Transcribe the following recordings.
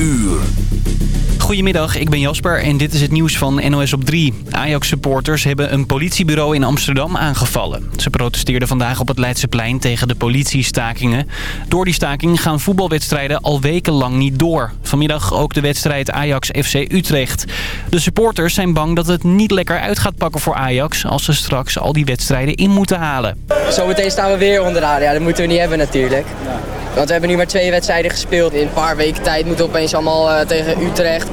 uur. Goedemiddag, ik ben Jasper en dit is het nieuws van NOS op 3. Ajax-supporters hebben een politiebureau in Amsterdam aangevallen. Ze protesteerden vandaag op het Leidseplein tegen de politiestakingen. Door die staking gaan voetbalwedstrijden al wekenlang niet door. Vanmiddag ook de wedstrijd Ajax-FC Utrecht. De supporters zijn bang dat het niet lekker uit gaat pakken voor Ajax... als ze straks al die wedstrijden in moeten halen. Zometeen staan we weer onderaan. Ja, dat moeten we niet hebben natuurlijk. Want we hebben nu maar twee wedstrijden gespeeld. In een paar weken tijd moeten we opeens allemaal uh, tegen Utrecht,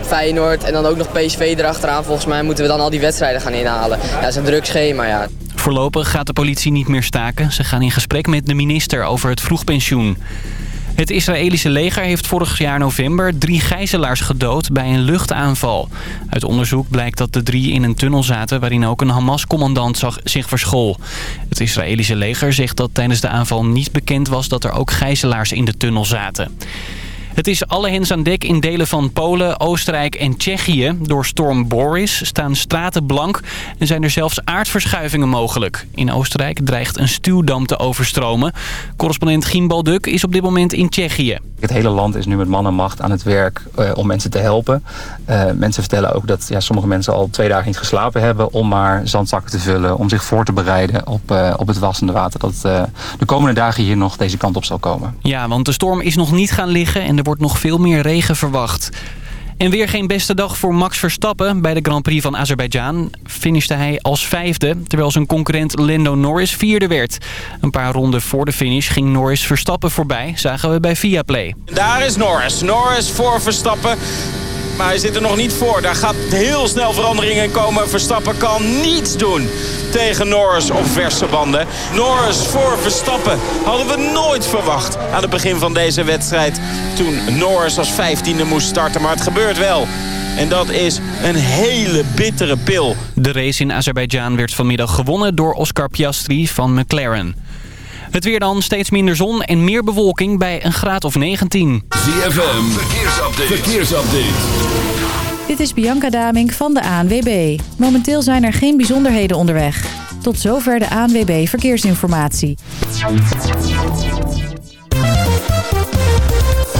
Feyenoord en dan ook nog PSV erachteraan. Volgens mij moeten we dan al die wedstrijden gaan inhalen. Ja, dat is een druk schema, ja. Voorlopig gaat de politie niet meer staken. Ze gaan in gesprek met de minister over het vroegpensioen. Het Israëlische leger heeft vorig jaar november drie gijzelaars gedood bij een luchtaanval. Uit onderzoek blijkt dat de drie in een tunnel zaten waarin ook een Hamas-commandant zich verschool. Het Israëlische leger zegt dat tijdens de aanval niet bekend was dat er ook gijzelaars in de tunnel zaten. Het is alle hens aan dek in delen van Polen, Oostenrijk en Tsjechië. Door storm Boris staan straten blank en zijn er zelfs aardverschuivingen mogelijk. In Oostenrijk dreigt een stuwdam te overstromen. Correspondent Gimbal Duk is op dit moment in Tsjechië. Het hele land is nu met man en macht aan het werk uh, om mensen te helpen. Uh, mensen vertellen ook dat ja, sommige mensen al twee dagen niet geslapen hebben... om maar zandzakken te vullen, om zich voor te bereiden op, uh, op het wassende water. Dat de komende dagen hier nog deze kant op zal komen. Ja, want de storm is nog niet gaan liggen en wordt nog veel meer regen verwacht. En weer geen beste dag voor Max Verstappen. Bij de Grand Prix van Azerbeidzjan finishte hij als vijfde... terwijl zijn concurrent Lando Norris vierde werd. Een paar ronden voor de finish ging Norris Verstappen voorbij... zagen we bij Viaplay. Daar is Norris. Norris voor Verstappen. Maar hij zit er nog niet voor. Daar gaat heel snel veranderingen komen. Verstappen kan niets doen tegen Norris op verse banden. Norris voor Verstappen hadden we nooit verwacht aan het begin van deze wedstrijd. Toen Norris als vijftiende moest starten, maar het gebeurt wel. En dat is een hele bittere pil. De race in Azerbeidzjan werd vanmiddag gewonnen door Oscar Piastri van McLaren. Het weer dan, steeds minder zon en meer bewolking bij een graad of 19. ZFM, verkeersupdate. verkeersupdate. Dit is Bianca Damink van de ANWB. Momenteel zijn er geen bijzonderheden onderweg. Tot zover de ANWB Verkeersinformatie.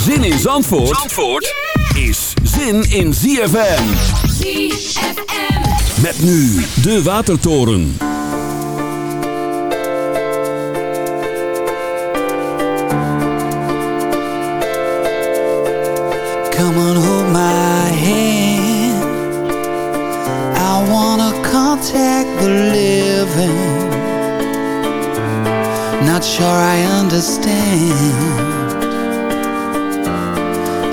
Zin in Zandvoort, Zandvoort is zin in ZFM. ZFM. Met nu de Watertoren. Come on, hold my hand. I wanna contact the living. Not sure I understand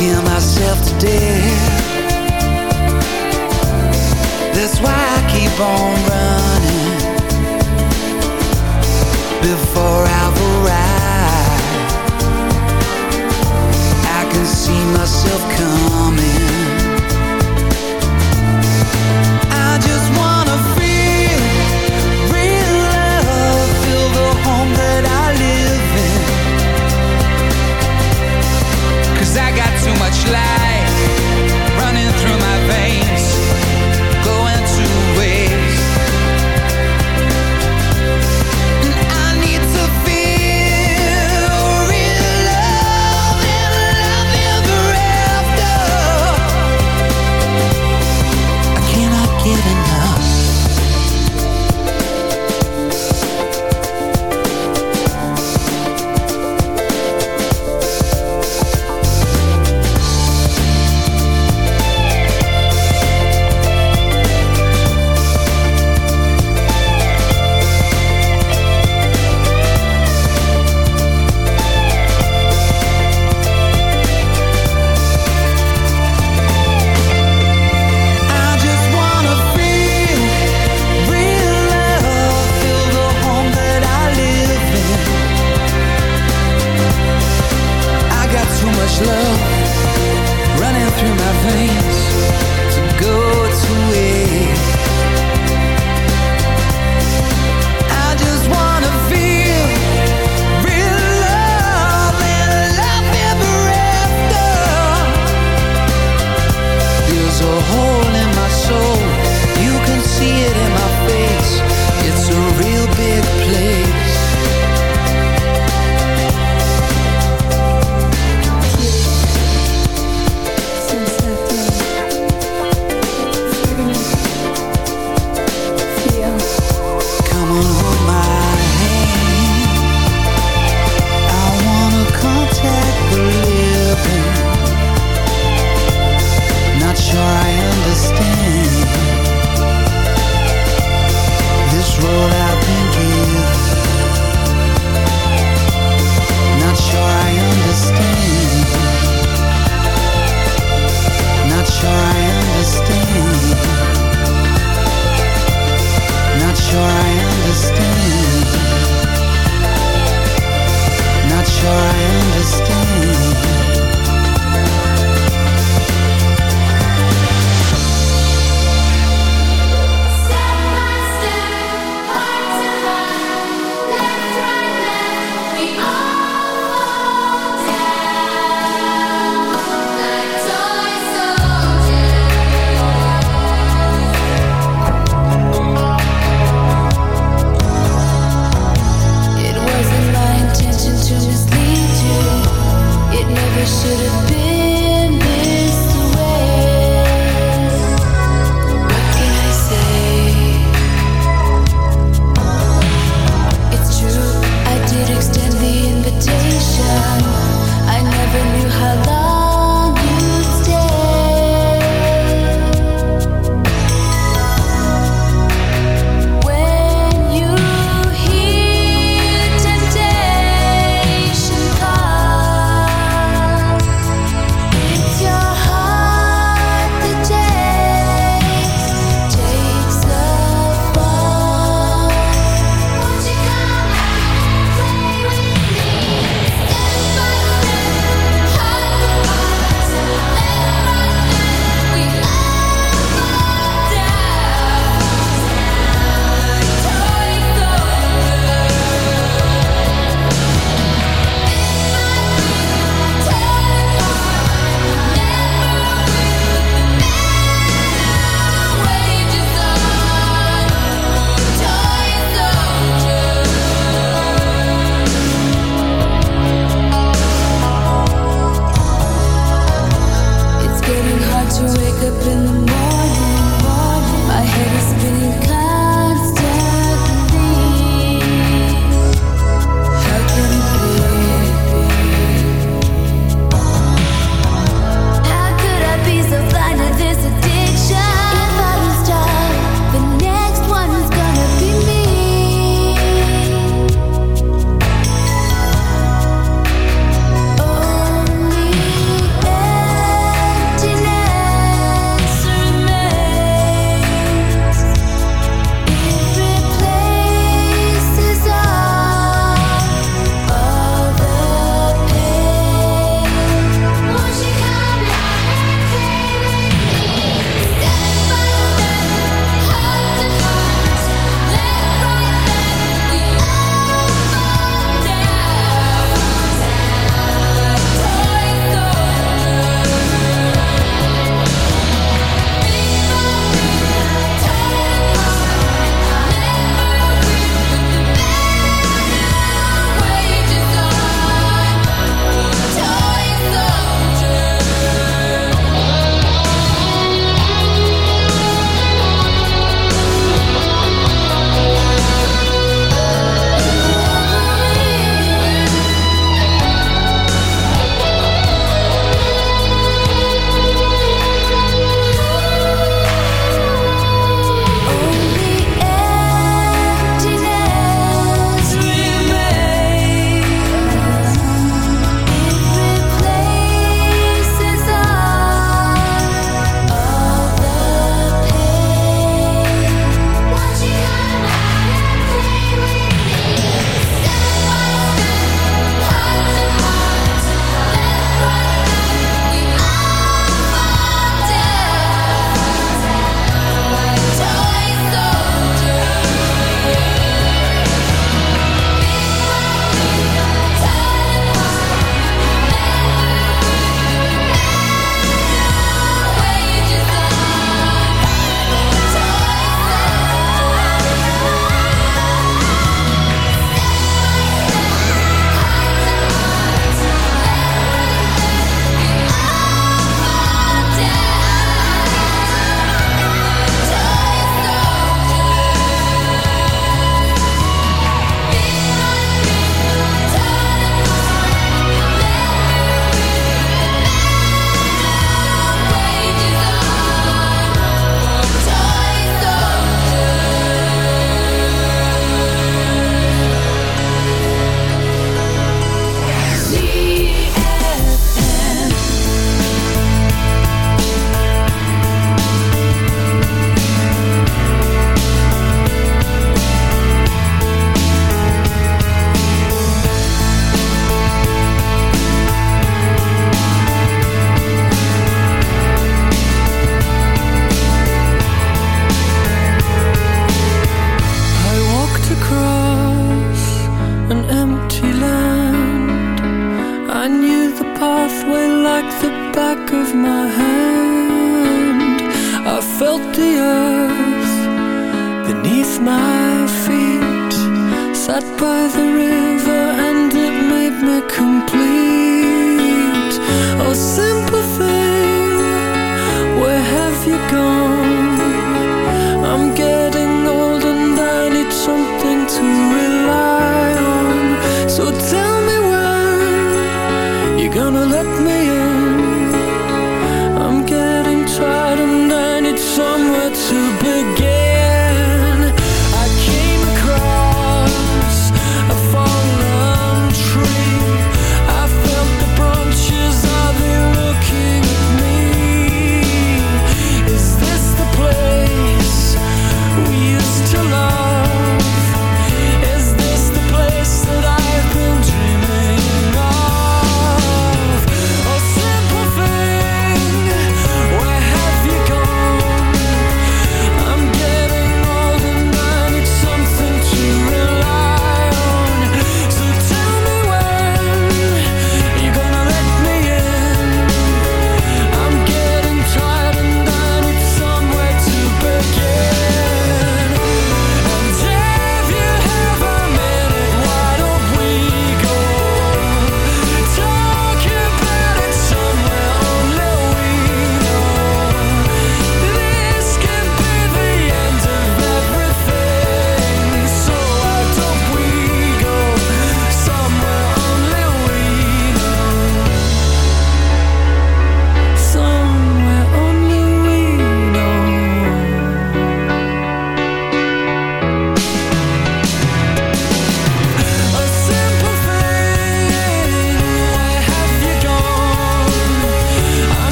Scare myself to death. That's why I keep on running before I've. I can see myself coming. I just wanna I got too much light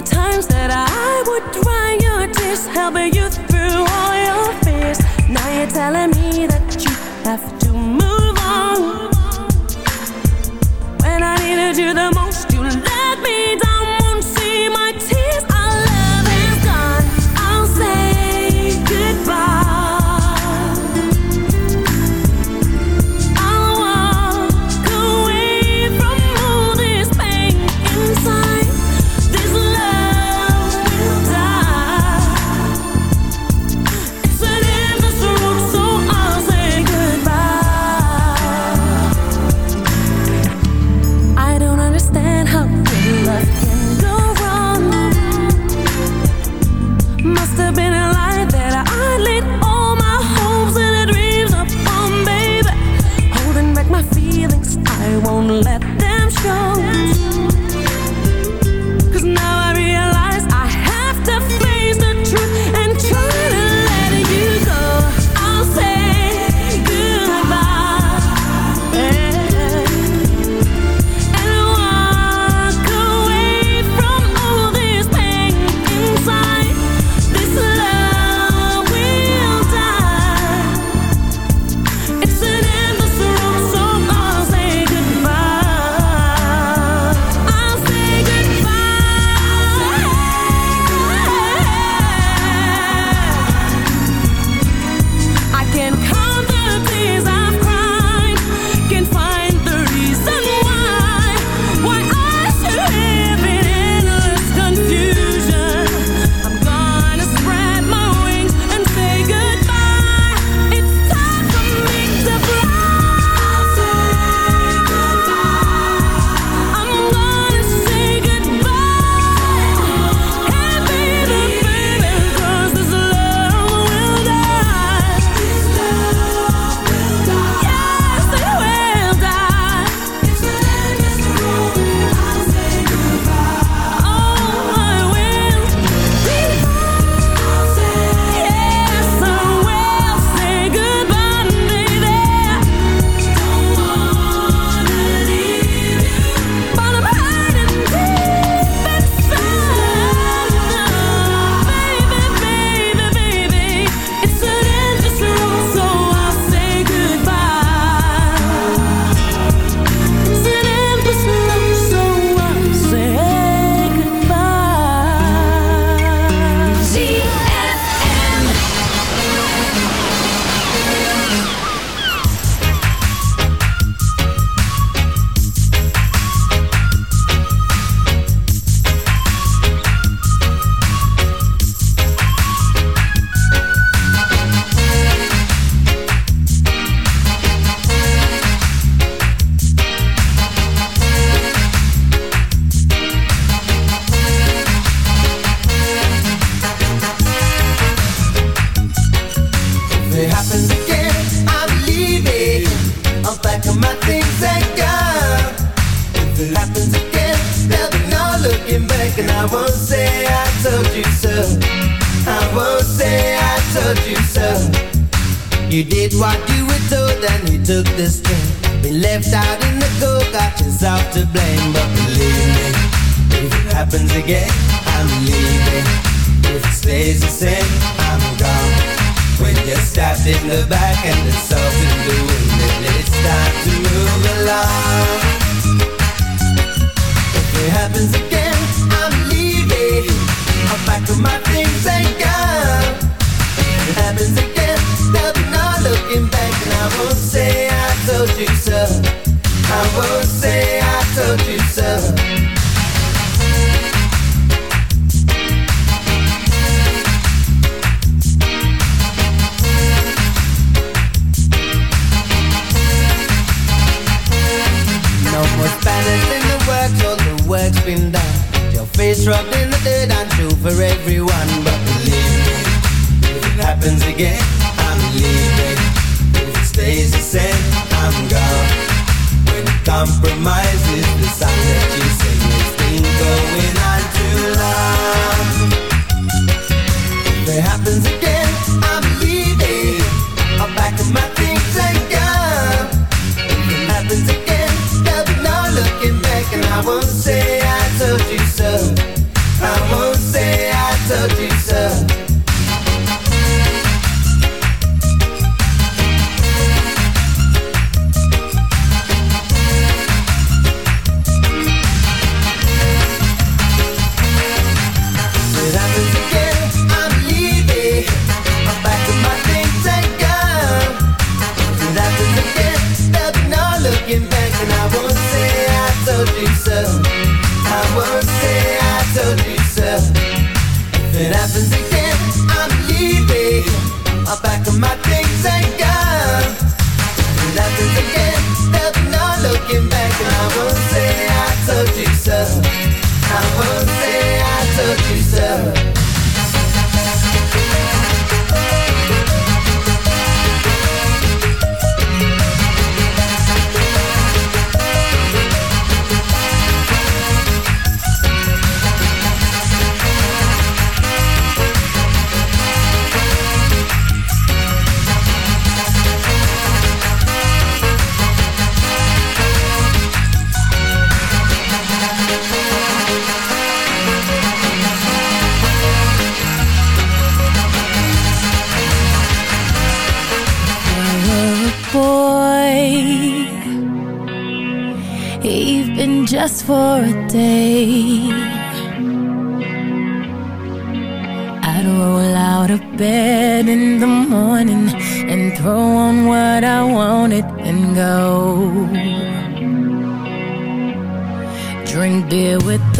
the times that I would dry your tears Helping you through all your fears. Now you're telling me that you have to move on. When I needed you the most if it happens again, I'm leaving. If it stays the same, I'm gone. When you're stabbed in the back and in the wind, then it's time to move along. If it happens again, I'm leaving. I'll pack up my things and go. If it happens again, there'll be looking back, and I won't say I told you so. I won't say I told you so. Spanish in the works, all the work's been done. Your face rubbed in the dirt, I'm true for everyone. But believe me, if it happens again, I'm leaving. If it stays the same, I'm gone. When compromise is the song that you sing, it's been going on too long. If it happens again, Maar.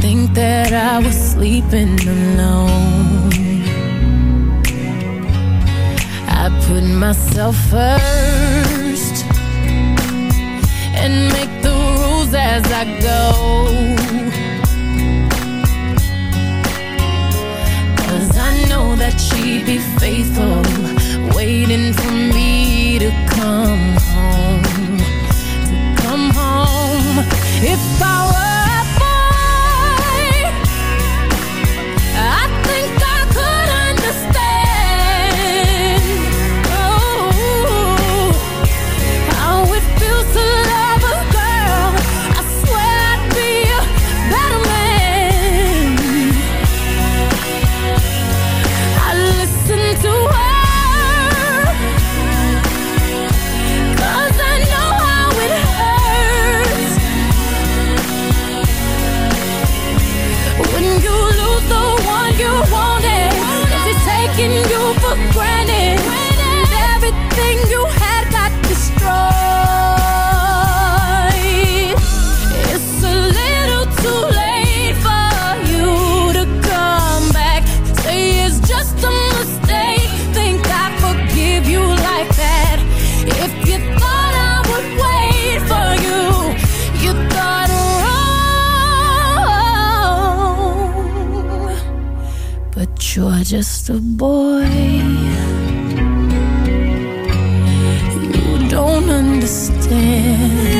think that I was sleeping alone. I put myself first and make the rules as I go. Cause I know that she'd be faithful, waiting for me to come home. To come home if I You're just a boy. You don't understand.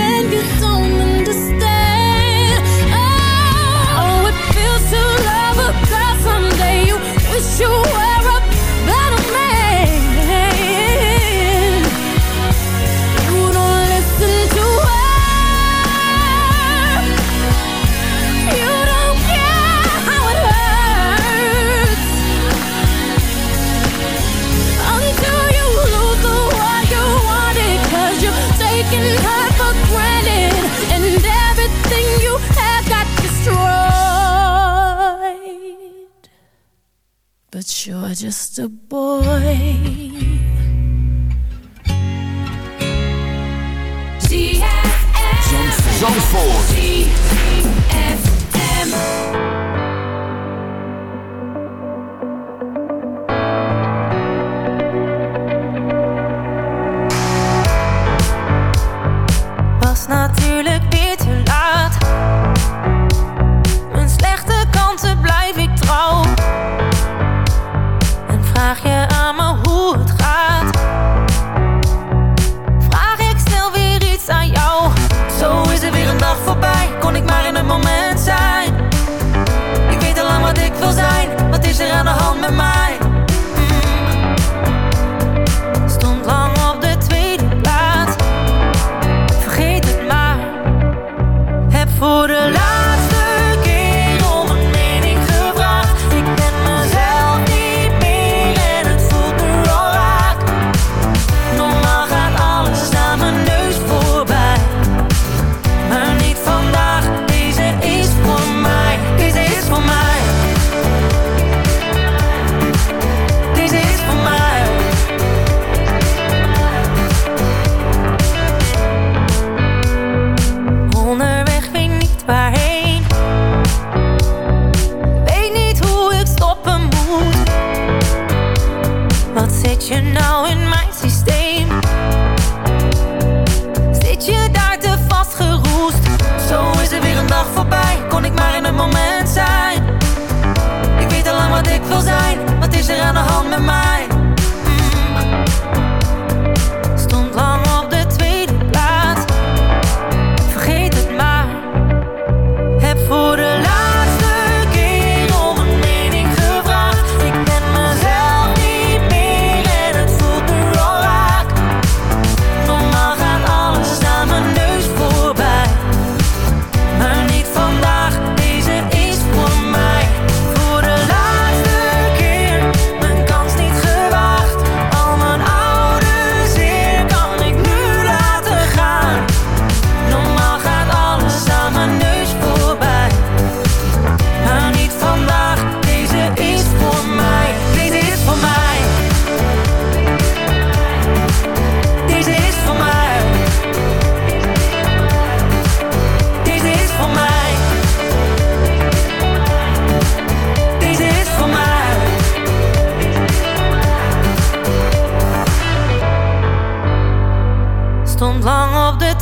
are just a boy. Zandvoort.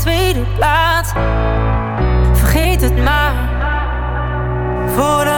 tweede plaats. Vergeet het maar. Voordat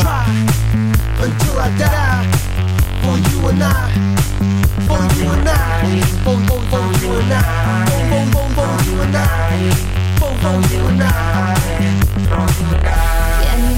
try until I die for you and I. For you and I. For, for, for you and I. For, for, for, you and I. For, for you and I. For you and I.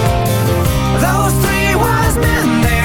Those three wise men,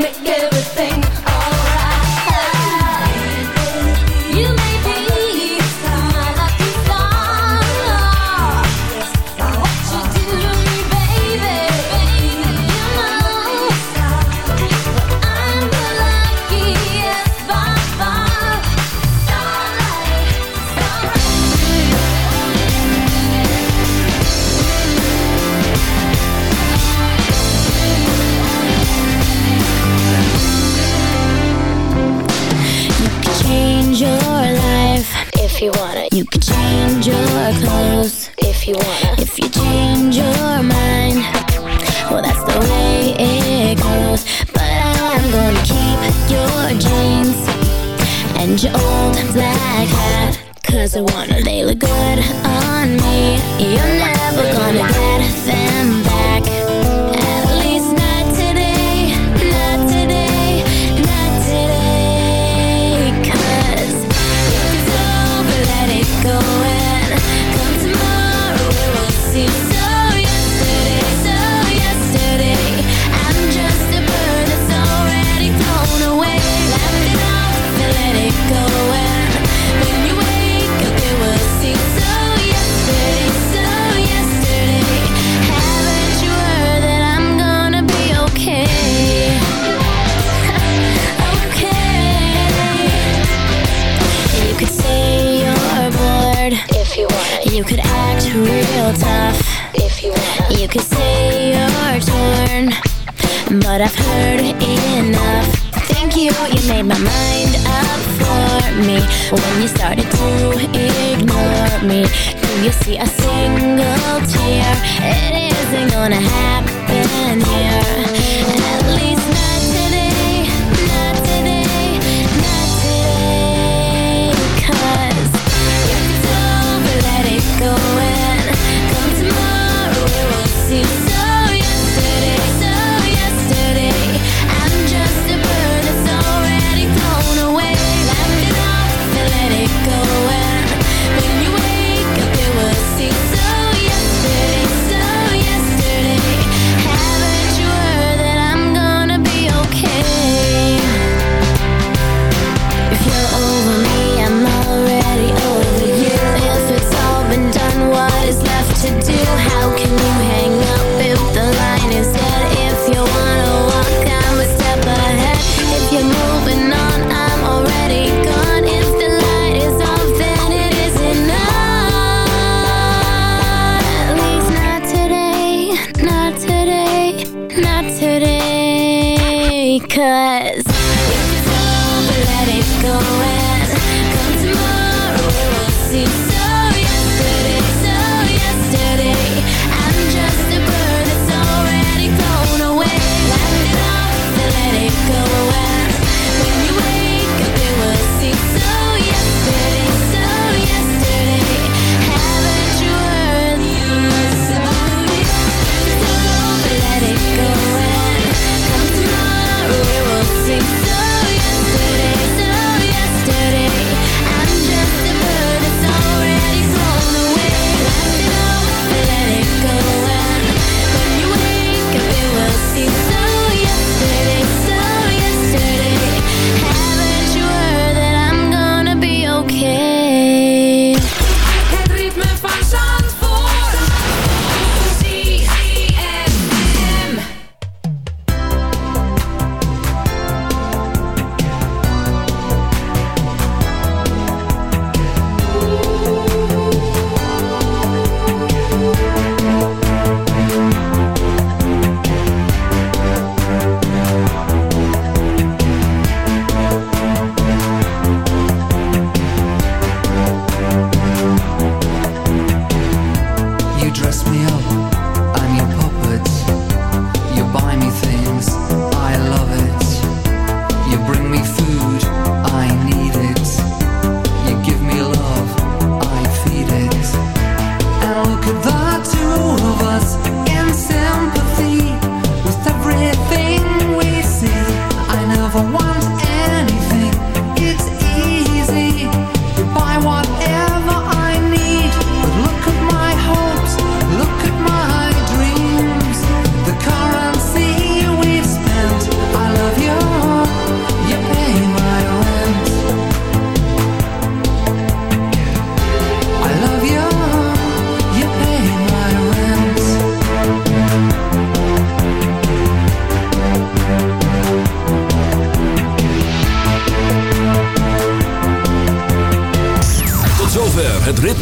make it ignore me Do you see a single tear? It isn't gonna happen here could.